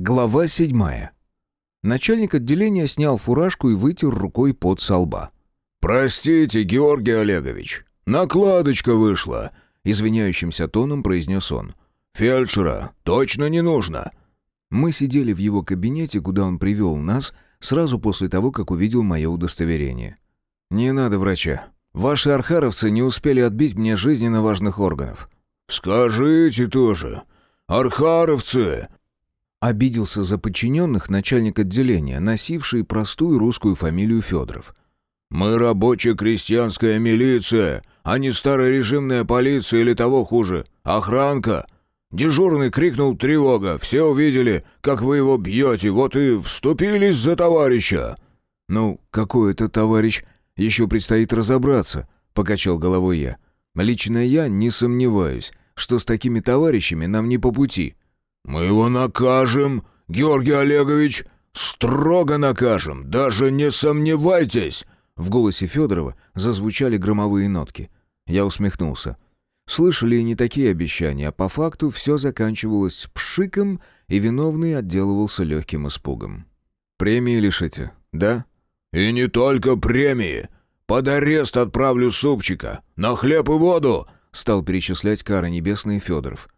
Глава седьмая. Начальник отделения снял фуражку и вытер рукой под со лба. «Простите, Георгий Олегович, накладочка вышла», — извиняющимся тоном произнес он. «Фельдшера точно не нужно». Мы сидели в его кабинете, куда он привел нас, сразу после того, как увидел мое удостоверение. «Не надо врача. Ваши архаровцы не успели отбить мне жизненно важных органов». «Скажите тоже. Архаровцы!» Обиделся за подчиненных начальник отделения, носивший простую русскую фамилию Федоров. «Мы рабочая крестьянская милиция, а не старорежимная полиция или того хуже, охранка!» Дежурный крикнул «Тревога!» Все увидели, как вы его бьете, вот и вступились за товарища!» «Ну, какой это товарищ? Еще предстоит разобраться», — покачал головой я. «Лично я не сомневаюсь, что с такими товарищами нам не по пути». «Мы его накажем, Георгий Олегович, строго накажем, даже не сомневайтесь!» В голосе Федорова зазвучали громовые нотки. Я усмехнулся. Слышали и не такие обещания, а по факту все заканчивалось пшиком, и виновный отделывался легким испугом. «Премии лишите, да?» «И не только премии. Под арест отправлю супчика. На хлеб и воду!» Стал перечислять кары небесные Федоров.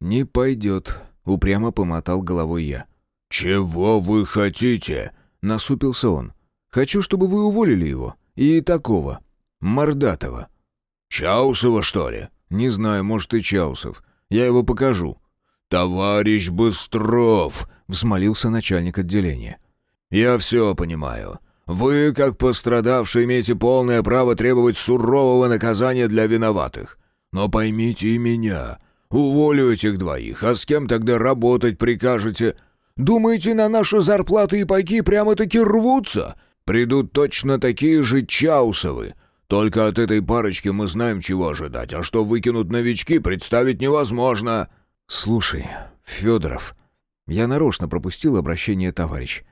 «Не пойдет», — упрямо помотал головой я. «Чего вы хотите?» — насупился он. «Хочу, чтобы вы уволили его. И такого. Мордатого». «Чаусова, что ли?» «Не знаю, может, и Чаусов. Я его покажу». «Товарищ Быстров!» — взмолился начальник отделения. «Я все понимаю. Вы, как пострадавший, имеете полное право требовать сурового наказания для виноватых. Но поймите и меня. Уволю этих двоих, а с кем тогда работать прикажете? Думаете, на наши зарплаты и пайки прямо-таки рвутся? Придут точно такие же Чаусовы. Только от этой парочки мы знаем, чего ожидать, а что выкинут новички, представить невозможно». «Слушай, Федоров, я нарочно пропустил обращение товарищ.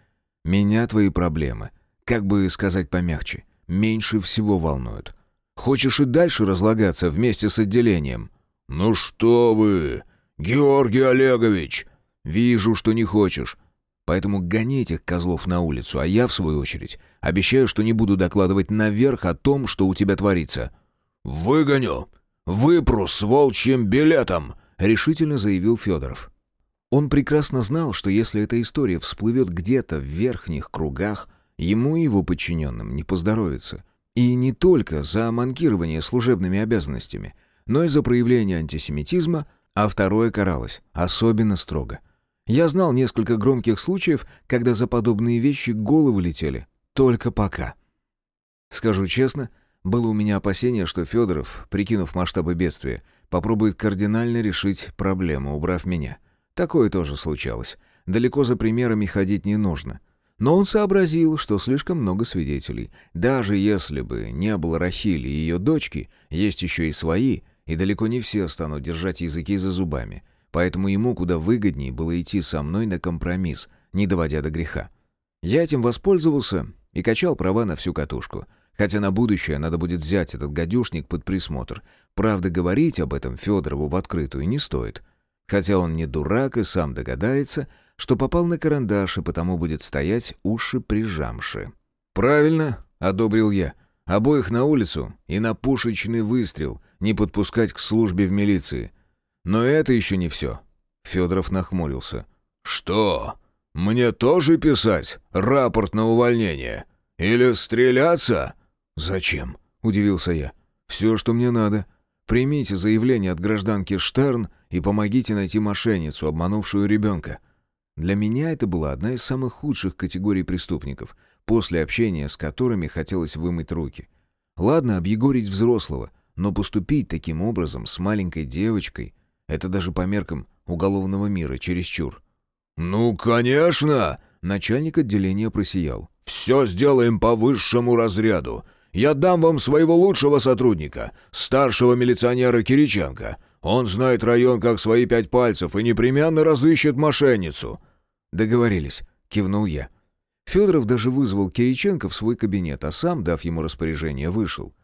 Меня твои проблемы, как бы сказать помягче, меньше всего волнуют. Хочешь и дальше разлагаться вместе с отделением?» «Ну что вы, Георгий Олегович!» «Вижу, что не хочешь. Поэтому гони этих козлов на улицу, а я, в свою очередь, обещаю, что не буду докладывать наверх о том, что у тебя творится». «Выгоню! Выпру с волчьим билетом!» — решительно заявил Федоров. Он прекрасно знал, что если эта история всплывет где-то в верхних кругах, ему и его подчиненным не поздоровится. И не только за манкирование служебными обязанностями, но и за проявление антисемитизма, а второе каралось особенно строго. Я знал несколько громких случаев, когда за подобные вещи головы летели. Только пока. Скажу честно, было у меня опасение, что Федоров, прикинув масштабы бедствия, попробует кардинально решить проблему, убрав меня. Такое тоже случалось. Далеко за примерами ходить не нужно. Но он сообразил, что слишком много свидетелей. Даже если бы не было Рахили и ее дочки, есть еще и свои — и далеко не все станут держать языки за зубами. Поэтому ему куда выгоднее было идти со мной на компромисс, не доводя до греха. Я этим воспользовался и качал права на всю катушку. Хотя на будущее надо будет взять этот гадюшник под присмотр. Правда, говорить об этом Федорову в открытую не стоит. Хотя он не дурак и сам догадается, что попал на карандаш и потому будет стоять уши прижамши. «Правильно», — одобрил я. «Обоих на улицу и на пушечный выстрел — не подпускать к службе в милиции. Но это еще не все. Федоров нахмурился. «Что? Мне тоже писать рапорт на увольнение? Или стреляться?» «Зачем?» — удивился я. «Все, что мне надо. Примите заявление от гражданки Штерн и помогите найти мошенницу, обманувшую ребенка». Для меня это была одна из самых худших категорий преступников, после общения с которыми хотелось вымыть руки. Ладно, объегорить взрослого — но поступить таким образом с маленькой девочкой — это даже по меркам уголовного мира чересчур. «Ну, конечно!» — начальник отделения просиял. «Все сделаем по высшему разряду. Я дам вам своего лучшего сотрудника, старшего милиционера Кириченко. Он знает район как свои пять пальцев и непременно разыщет мошенницу». «Договорились», — кивнул я. Федоров даже вызвал Кириченко в свой кабинет, а сам, дав ему распоряжение, вышел.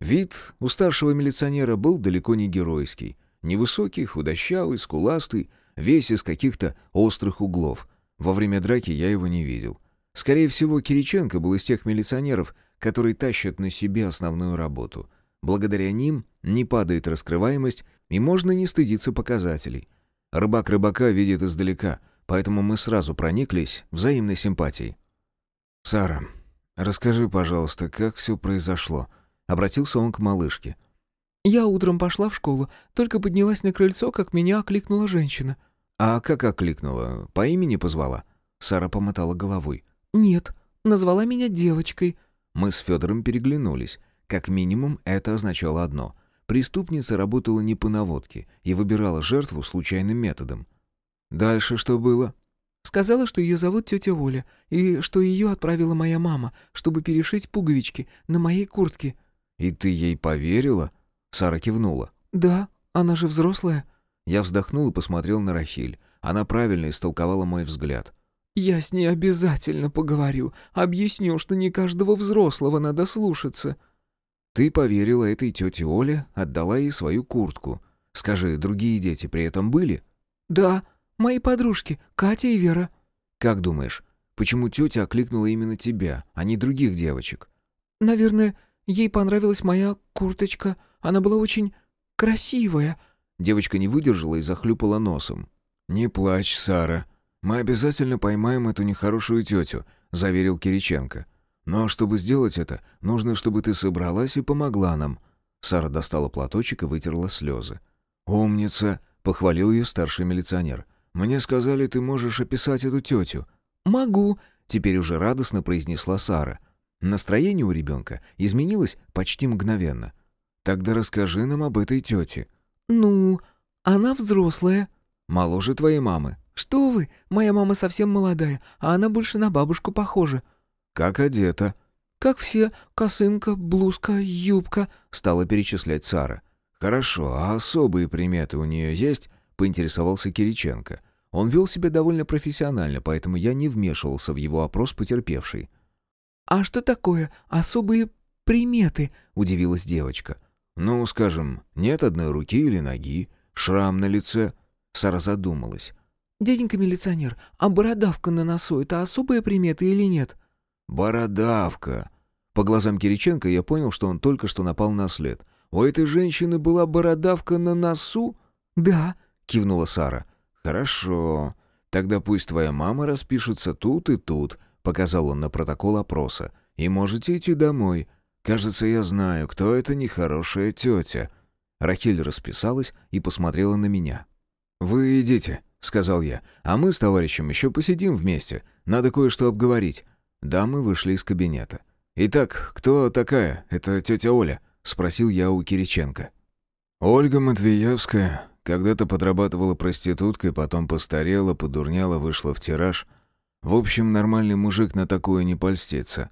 Вид у старшего милиционера был далеко не геройский. Невысокий, худощавый, скуластый, весь из каких-то острых углов. Во время драки я его не видел. Скорее всего, Кириченко был из тех милиционеров, которые тащат на себе основную работу. Благодаря ним не падает раскрываемость, и можно не стыдиться показателей. Рыбак рыбака видит издалека, поэтому мы сразу прониклись взаимной симпатией. «Сара, расскажи, пожалуйста, как все произошло?» Обратился он к малышке. «Я утром пошла в школу, только поднялась на крыльцо, как меня окликнула женщина». «А как окликнула? По имени позвала?» Сара помотала головой. «Нет, назвала меня девочкой». Мы с Федором переглянулись. Как минимум, это означало одно. Преступница работала не по наводке и выбирала жертву случайным методом. Дальше что было? Сказала, что ее зовут тетя Оля, и что ее отправила моя мама, чтобы перешить пуговички на моей куртке. «И ты ей поверила?» Сара кивнула. «Да, она же взрослая». Я вздохнул и посмотрел на Рахиль. Она правильно истолковала мой взгляд. «Я с ней обязательно поговорю. Объясню, что не каждого взрослого надо слушаться». «Ты поверила этой тете Оле, отдала ей свою куртку. Скажи, другие дети при этом были?» «Да, мои подружки, Катя и Вера». «Как думаешь, почему тетя окликнула именно тебя, а не других девочек?» «Наверное, ей понравилась моя курточка. Она была очень красивая». Девочка не выдержала и захлюпала носом. «Не плачь, Сара. Мы обязательно поймаем эту нехорошую тетю», — заверил Кириченко. «Но чтобы сделать это, нужно, чтобы ты собралась и помогла нам». Сара достала платочек и вытерла слезы. «Умница!» — похвалил ее старший милиционер. «Мне сказали, ты можешь описать эту тетю». «Могу», — теперь уже радостно произнесла Сара. Настроение у ребенка изменилось почти мгновенно. «Тогда расскажи нам об этой тете». «Ну, она взрослая». «Моложе твоей мамы». «Что вы? Моя мама совсем молодая, а она больше на бабушку похожа». «Как одета?» «Как все. Косынка, блузка, юбка», — стала перечислять Сара. «Хорошо, а особые приметы у нее есть?» — поинтересовался Кириченко. Он вел себя довольно профессионально, поэтому я не вмешивался в его опрос потерпевшей. «А что такое особые приметы?» — удивилась девочка. «Ну, скажем, нет одной руки или ноги, шрам на лице». Сара задумалась. «Дяденька милиционер, а бородавка на носу — это особые приметы или нет?» «Бородавка!» По глазам Кириченко я понял, что он только что напал на след. «У этой женщины была бородавка на носу?» «Да», — кивнула Сара. «Хорошо. Тогда пусть твоя мама распишется тут и тут», — показал он на протокол опроса. «И можете идти домой. Кажется, я знаю, кто эта нехорошая тетя». Рахиль расписалась и посмотрела на меня. «Вы идите», — сказал я, — «а мы с товарищем еще посидим вместе. Надо кое-что обговорить». Дамы вышли из кабинета. «Итак, кто такая? Это тетя Оля?» — спросил я у Кириченко. «Ольга Матвеевская. Когда-то подрабатывала проституткой, потом постарела, подурняла, вышла в тираж. В общем, нормальный мужик на такое не польстится.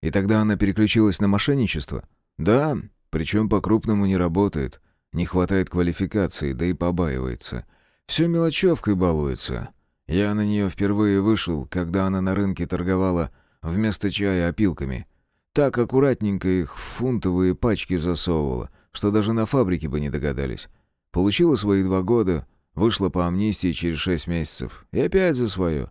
И тогда она переключилась на мошенничество? Да, причем по-крупному не работает. Не хватает квалификации, да и побаивается. Все мелочевкой балуется. Я на нее впервые вышел, когда она на рынке торговала вместо чая опилками. Так аккуратненько их в фунтовые пачки засовывала, что даже на фабрике бы не догадались. Получила свои два года, вышла по амнистии через шесть месяцев. И опять за свое.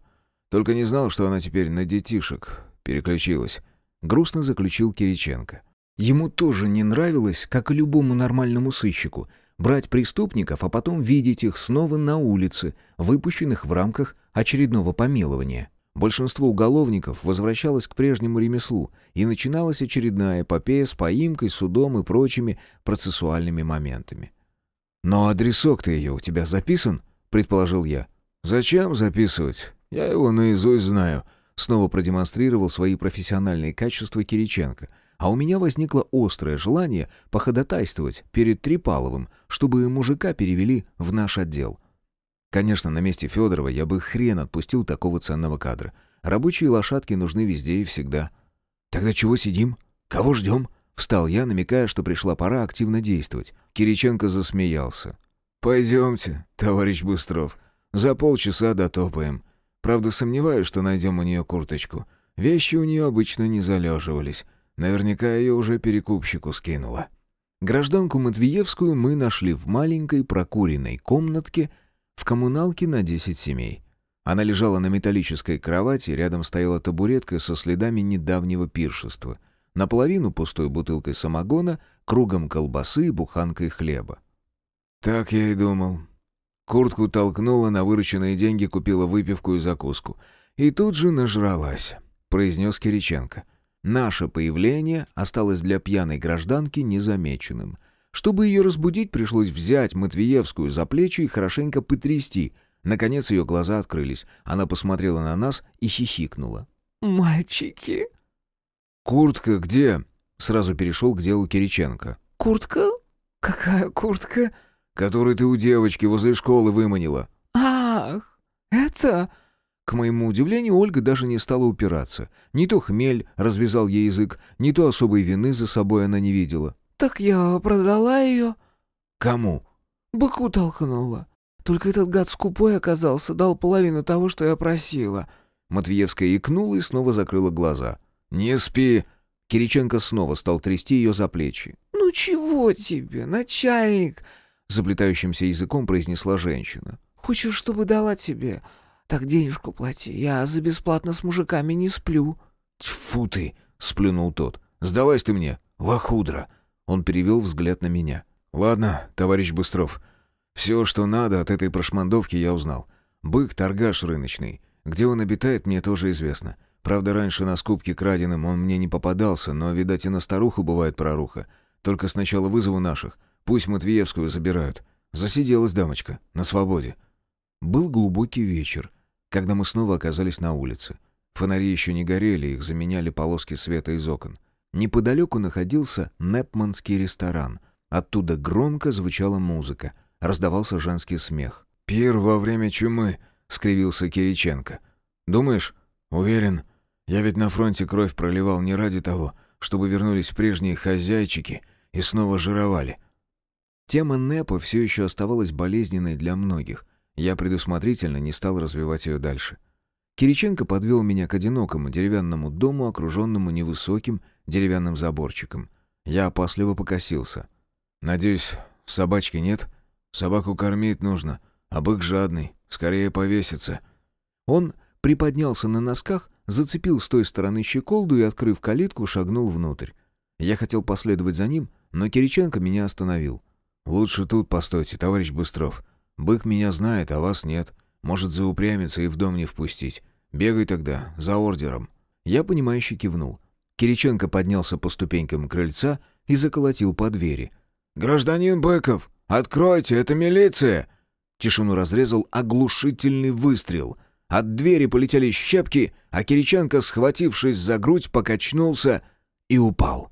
Только не знал, что она теперь на детишек переключилась. Грустно заключил Кириченко. Ему тоже не нравилось, как и любому нормальному сыщику — брать преступников, а потом видеть их снова на улице, выпущенных в рамках очередного помилования. Большинство уголовников возвращалось к прежнему ремеслу, и начиналась очередная эпопея с поимкой, судом и прочими процессуальными моментами. «Но адресок-то ее у тебя записан?» — предположил я. «Зачем записывать? Я его наизусть знаю», — снова продемонстрировал свои профессиональные качества Кириченко — а у меня возникло острое желание походатайствовать перед Трипаловым, чтобы мужика перевели в наш отдел. Конечно, на месте Федорова я бы хрен отпустил такого ценного кадра. Рабочие лошадки нужны везде и всегда. «Тогда чего сидим? Кого ждем?» Встал я, намекая, что пришла пора активно действовать. Кириченко засмеялся. «Пойдемте, товарищ Быстров. За полчаса дотопаем. Правда, сомневаюсь, что найдем у нее курточку. Вещи у нее обычно не залеживались. Наверняка ее уже перекупщику скинула. Гражданку Матвеевскую мы нашли в маленькой прокуренной комнатке в коммуналке на 10 семей. Она лежала на металлической кровати, рядом стояла табуретка со следами недавнего пиршества. Наполовину пустой бутылкой самогона, кругом колбасы и буханкой хлеба. «Так я и думал». Куртку толкнула, на вырученные деньги купила выпивку и закуску. И тут же нажралась, произнес Кириченко. Наше появление осталось для пьяной гражданки незамеченным. Чтобы ее разбудить, пришлось взять Матвеевскую за плечи и хорошенько потрясти. Наконец ее глаза открылись. Она посмотрела на нас и хихикнула. «Мальчики!» «Куртка где?» Сразу перешел к делу Кириченко. «Куртка? Какая куртка?» «Которую ты у девочки возле школы выманила». «Ах, это...» К моему удивлению, Ольга даже не стала упираться. Не то хмель развязал ей язык, не то особой вины за собой она не видела. «Так я продала ее». «Кому?» «Быку толкнула. Только этот гад скупой оказался, дал половину того, что я просила». Матвеевская икнула и снова закрыла глаза. «Не спи!» Кириченко снова стал трясти ее за плечи. «Ну чего тебе, начальник?» Заплетающимся языком произнесла женщина. «Хочешь, чтобы дала тебе? Так денежку плати. Я за бесплатно с мужиками не сплю». «Тьфу ты!» — сплюнул тот. «Сдалась ты мне, лохудра!» Он перевел взгляд на меня. «Ладно, товарищ Быстров, все, что надо от этой прошмандовки, я узнал. Бык — торгаш рыночный. Где он обитает, мне тоже известно. Правда, раньше на скупке краденым он мне не попадался, но, видать, и на старуху бывает проруха. Только сначала вызову наших. Пусть Матвеевскую забирают. Засиделась дамочка. На свободе». Был глубокий вечер когда мы снова оказались на улице. Фонари еще не горели, их заменяли полоски света из окон. Неподалеку находился Непманский ресторан. Оттуда громко звучала музыка. Раздавался женский смех. «Пир во время чумы», — скривился Кириченко. «Думаешь? Уверен. Я ведь на фронте кровь проливал не ради того, чтобы вернулись прежние хозяйчики и снова жировали». Тема Непа все еще оставалась болезненной для многих — я предусмотрительно не стал развивать ее дальше. Кириченко подвел меня к одинокому деревянному дому, окруженному невысоким деревянным заборчиком. Я опасливо покосился. «Надеюсь, собачки нет? Собаку кормить нужно, а бык жадный, скорее повесится». Он приподнялся на носках, зацепил с той стороны щеколду и, открыв калитку, шагнул внутрь. Я хотел последовать за ним, но Кириченко меня остановил. «Лучше тут постойте, товарищ Быстров. Бык меня знает, а вас нет. Может заупрямиться и в дом не впустить. Бегай тогда, за ордером». Я, понимающе кивнул. Кириченко поднялся по ступенькам крыльца и заколотил по двери. «Гражданин Быков, откройте, это милиция!» Тишину разрезал оглушительный выстрел. От двери полетели щепки, а Кириченко, схватившись за грудь, покачнулся и упал.